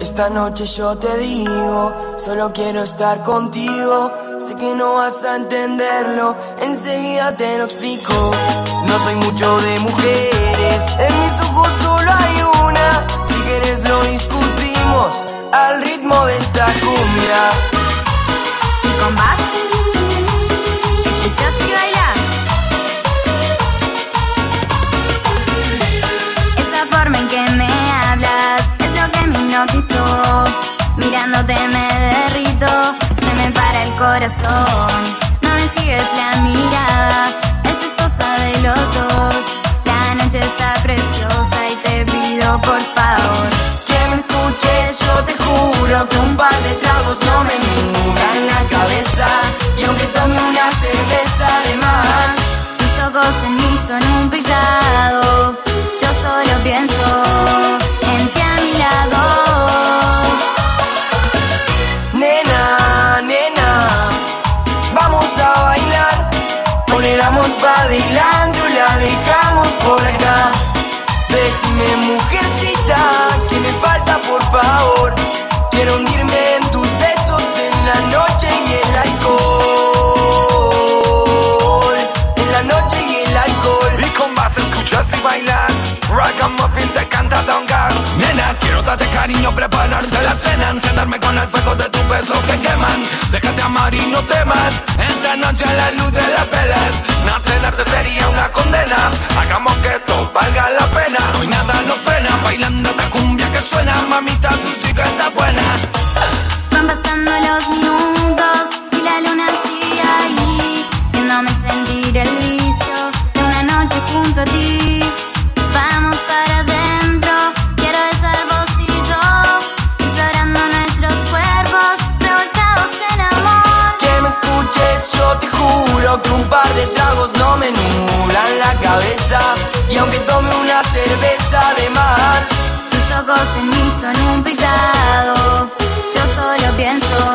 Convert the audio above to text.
Esta noche yo te digo, solo quiero estar contigo. Sé que no vas a entenderlo, enseguida te lo explico. No soy mucho de mujeres, en mis ojos solo hay una. Si quieres lo discutimos al ritmo de esta cumbia. Y con más, hipnotizó. Mirándote me derrito, se me para el corazón. No me sigues la mirada, esto es cosa de los dos. La noche está preciosa y te pido por favor. Que me escuches, yo te juro que un par de tragos no me nublan la cabeza. Y aunque tome una cerveza la Encenderme con el fuego de tus besos que queman. Déjate amar y no temas Esta noche a la luz de las velas No sería una condena Hagamos que esto valga la un par de tragos no me nublan la cabeza. Y aunque tome una cerveza de más, Tus ojos en mí son un pecado, yo solo pienso